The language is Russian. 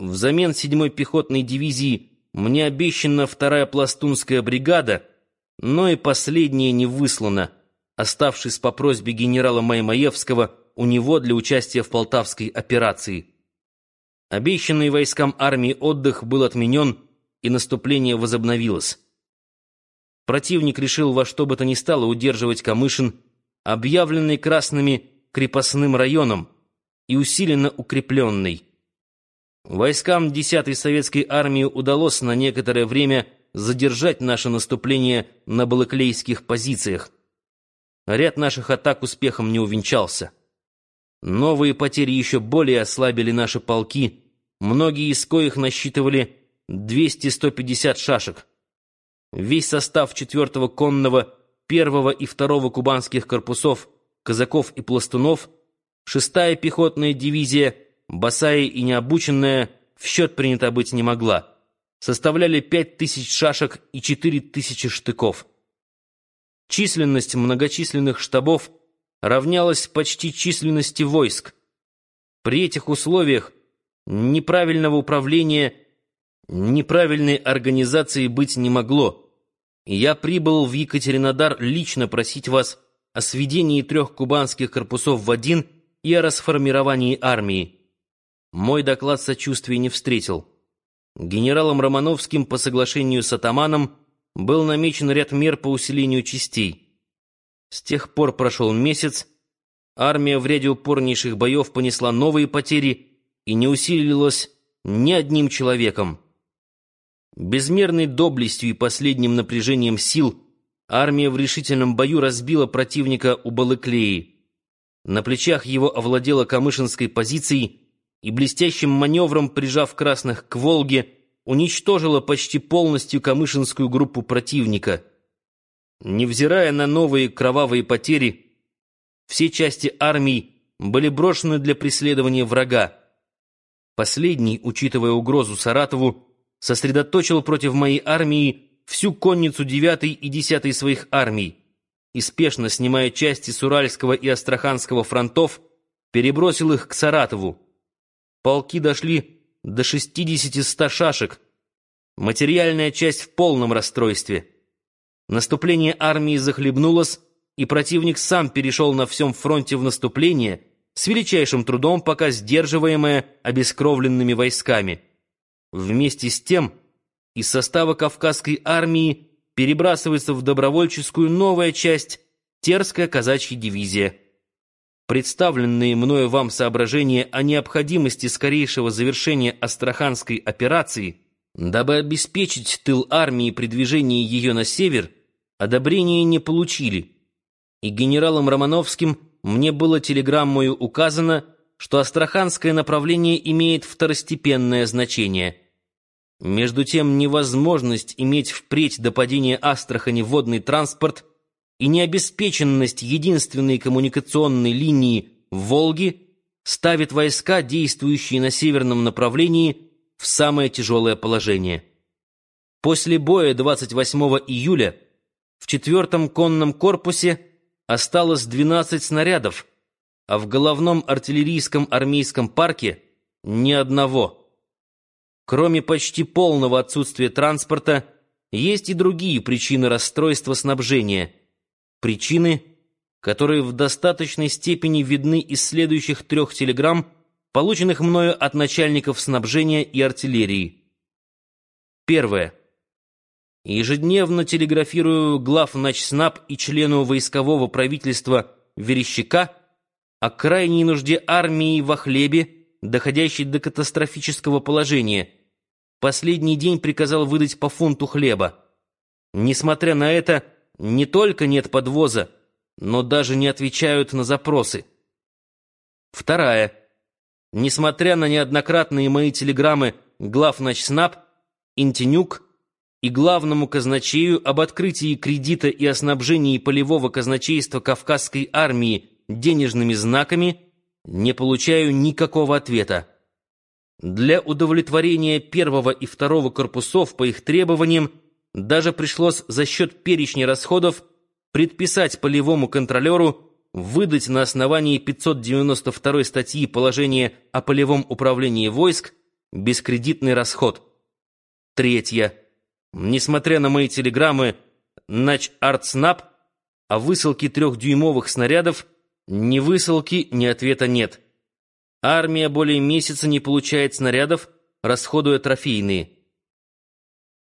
Взамен 7-й пехотной дивизии мне обещана вторая пластунская бригада, но и последняя не выслана, оставшись по просьбе генерала Маймаевского у него для участия в Полтавской операции. Обещанный войскам армии отдых был отменен, и наступление возобновилось. Противник решил во что бы то ни стало удерживать Камышин, объявленный красными крепостным районом и усиленно укрепленный. Войскам 10-й советской армии удалось на некоторое время задержать наше наступление на балаклейских позициях. Ряд наших атак успехом не увенчался. Новые потери еще более ослабили наши полки, многие из коих насчитывали 200-150 шашек. Весь состав 4-го конного, 1-го и 2-го кубанских корпусов, казаков и пластунов, 6-я пехотная дивизия, босая и необученная, в счет принята быть не могла, составляли 5000 шашек и 4000 штыков. Численность многочисленных штабов равнялась почти численности войск. При этих условиях неправильного управления, неправильной организации быть не могло. Я прибыл в Екатеринодар лично просить вас о сведении трех кубанских корпусов в один и о расформировании армии. Мой доклад сочувствия не встретил. Генералом Романовским по соглашению с атаманом был намечен ряд мер по усилению частей. С тех пор прошел месяц, армия в ряде упорнейших боев понесла новые потери и не усилилась ни одним человеком. Безмерной доблестью и последним напряжением сил армия в решительном бою разбила противника у Балыклеи. На плечах его овладела Камышинской позицией и блестящим маневром, прижав красных к Волге, уничтожила почти полностью Камышинскую группу противника. Невзирая на новые кровавые потери, все части армии были брошены для преследования врага. Последний, учитывая угрозу Саратову, сосредоточил против моей армии всю конницу 9 и 10 своих армий и, спешно снимая части с Уральского и Астраханского фронтов, перебросил их к Саратову. Полки дошли до 60-100 шашек. Материальная часть в полном расстройстве. Наступление армии захлебнулось, и противник сам перешел на всем фронте в наступление, с величайшим трудом пока сдерживаемое обескровленными войсками. Вместе с тем из состава Кавказской армии перебрасывается в добровольческую новая часть Терская казачья дивизия. Представленные мною вам соображения о необходимости скорейшего завершения Астраханской операции, дабы обеспечить тыл армии при движении ее на север, одобрения не получили, и генералом Романовским мне было телеграммою указано, что Астраханское направление имеет второстепенное значение. Между тем, невозможность иметь впредь до падения Астрахани водный транспорт и необеспеченность единственной коммуникационной линии в Волге ставит войска, действующие на северном направлении, в самое тяжелое положение. После боя 28 июля в четвертом конном корпусе осталось 12 снарядов, а в головном артиллерийском армейском парке ни одного. Кроме почти полного отсутствия транспорта, есть и другие причины расстройства снабжения – Причины, которые в достаточной степени видны из следующих трех телеграмм, полученных мною от начальников снабжения и артиллерии. Первое. Ежедневно телеграфирую глав начснаб и члену войскового правительства Верещака о крайней нужде армии во хлебе, доходящей до катастрофического положения. Последний день приказал выдать по фунту хлеба. Несмотря на это, не только нет подвоза, но даже не отвечают на запросы. Вторая. Несмотря на неоднократные мои телеграммы глав Начснаб, Интенюк и главному казначею об открытии кредита и о снабжении полевого казначейства Кавказской армии денежными знаками, не получаю никакого ответа. Для удовлетворения первого и второго корпусов по их требованиям даже пришлось за счет перечня расходов предписать полевому контролеру выдать на основании 592 статьи положение о полевом управлении войск Бескредитный расход. Третье. Несмотря на мои телеграммы «Нач Артснап» о высылке трехдюймовых снарядов, ни высылки, ни ответа нет. Армия более месяца не получает снарядов, расходуя трофейные.